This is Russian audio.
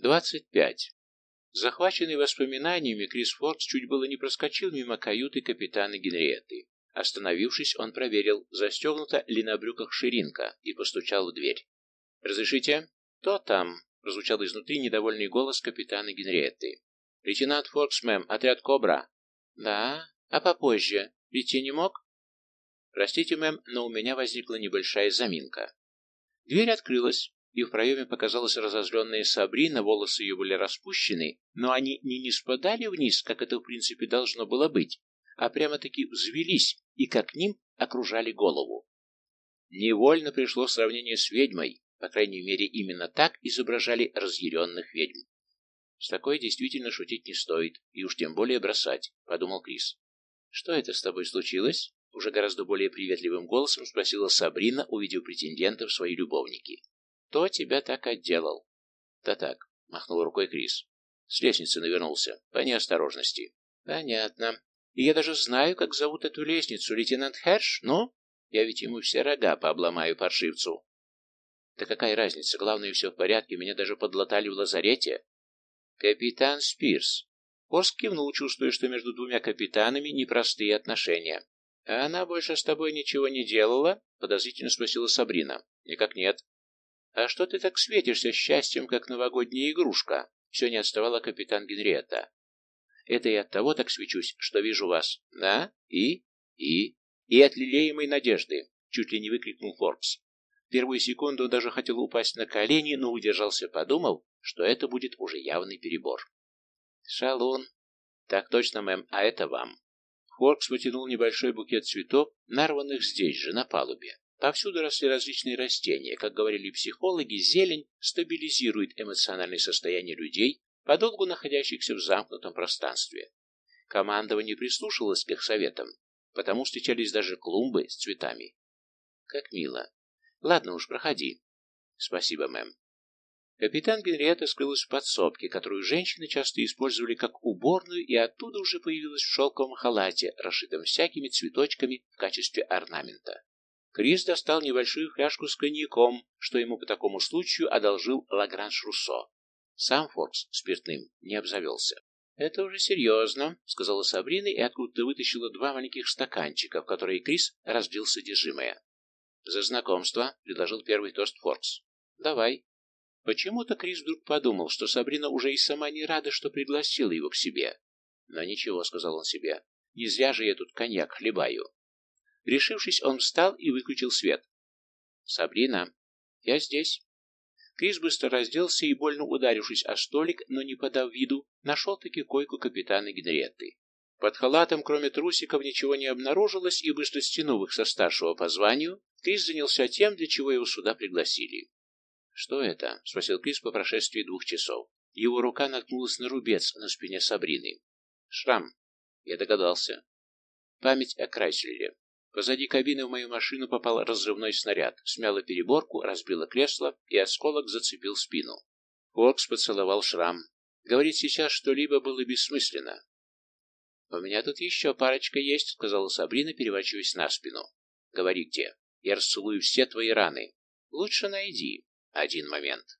25. Захваченный воспоминаниями, Крис Форкс чуть было не проскочил мимо каюты капитана Генриетты. Остановившись, он проверил, застегнута ли на брюках ширинка, и постучал в дверь. «Разрешите?» «Кто там?» — прозвучал изнутри недовольный голос капитана Генриетты. «Лейтенант Форкс, мэм, отряд «Кобра». «Да? А попозже? Прийти не мог?» «Простите, мэм, но у меня возникла небольшая заминка». Дверь открылась, и в проеме показалась разозленная Сабрина, волосы ее были распущены, но они не не спадали вниз, как это в принципе должно было быть, а прямо-таки взвелись и как ним окружали голову. Невольно пришло сравнение с ведьмой, по крайней мере именно так изображали разъяренных ведьм. С такой действительно шутить не стоит, и уж тем более бросать, подумал Крис. Что это с тобой случилось? Уже гораздо более приветливым голосом спросила Сабрина, увидев претендентов в свои любовники. Кто тебя так отделал? Да так, махнул рукой Крис. С лестницы навернулся, по неосторожности. Понятно. И я даже знаю, как зовут эту лестницу, лейтенант Херш, ну? Я ведь ему все рога пообломаю паршивцу. Да какая разница, главное, все в порядке, меня даже подлатали в лазарете. Капитан Спирс. Орс кивнул, чувствуя, что между двумя капитанами непростые отношения. «А она больше с тобой ничего не делала?» — подозрительно спросила Сабрина. «Никак нет». «А что ты так светишься счастьем, как новогодняя игрушка?» Все не отставала капитан Генриетта. Это и от того так свечусь, что вижу вас. Да? И? И? И от лелеемой надежды!» Чуть ли не выкрикнул Форбс. Первую секунду он даже хотел упасть на колени, но удержался, подумал, что это будет уже явный перебор. «Шалун!» «Так точно, мэм, а это вам!» Форкс потянул небольшой букет цветов, нарванных здесь же, на палубе. Повсюду росли различные растения. Как говорили психологи, зелень стабилизирует эмоциональное состояние людей, подолгу находящихся в замкнутом пространстве. Командование прислушивалось к их советам, потому встречались даже клумбы с цветами. Как мило. Ладно уж, проходи. Спасибо, мэм. Капитан Генриетта скрылась в подсобке, которую женщины часто использовали как уборную, и оттуда уже появилась в шелковом халате, расшитом всякими цветочками в качестве орнамента. Крис достал небольшую фляжку с коньяком, что ему по такому случаю одолжил Лагранж Руссо. Сам Форкс спиртным не обзавелся. «Это уже серьезно», — сказала Сабрина и откуда-то вытащила два маленьких стаканчика, в которые Крис разбил содержимое. «За знакомство», — предложил первый тост Форкс. «Давай». Почему-то Крис вдруг подумал, что Сабрина уже и сама не рада, что пригласила его к себе. «Но ничего», — сказал он себе, — «не зря же я тут коньяк хлебаю». Решившись, он встал и выключил свет. «Сабрина, я здесь». Крис быстро разделся и, больно ударившись о столик, но не подав виду, нашел-таки койку капитана Генриетты. Под халатом, кроме трусиков, ничего не обнаружилось, и быстро стянув их со старшего по званию, Крис занялся тем, для чего его сюда пригласили. «Что это?» — спросил Крис по прошествии двух часов. Его рука наткнулась на рубец на спине Сабрины. «Шрам». Я догадался. Память о Крайслере. Позади кабины в мою машину попал разрывной снаряд, смяло переборку, разбило кресло, и осколок зацепил спину. Фокс поцеловал шрам. Говорить сейчас что-либо было бессмысленно. «У меня тут еще парочка есть», — сказала Сабрина, переворачиваясь на спину. «Говори где. Я расцелую все твои раны. Лучше найди. Один момент».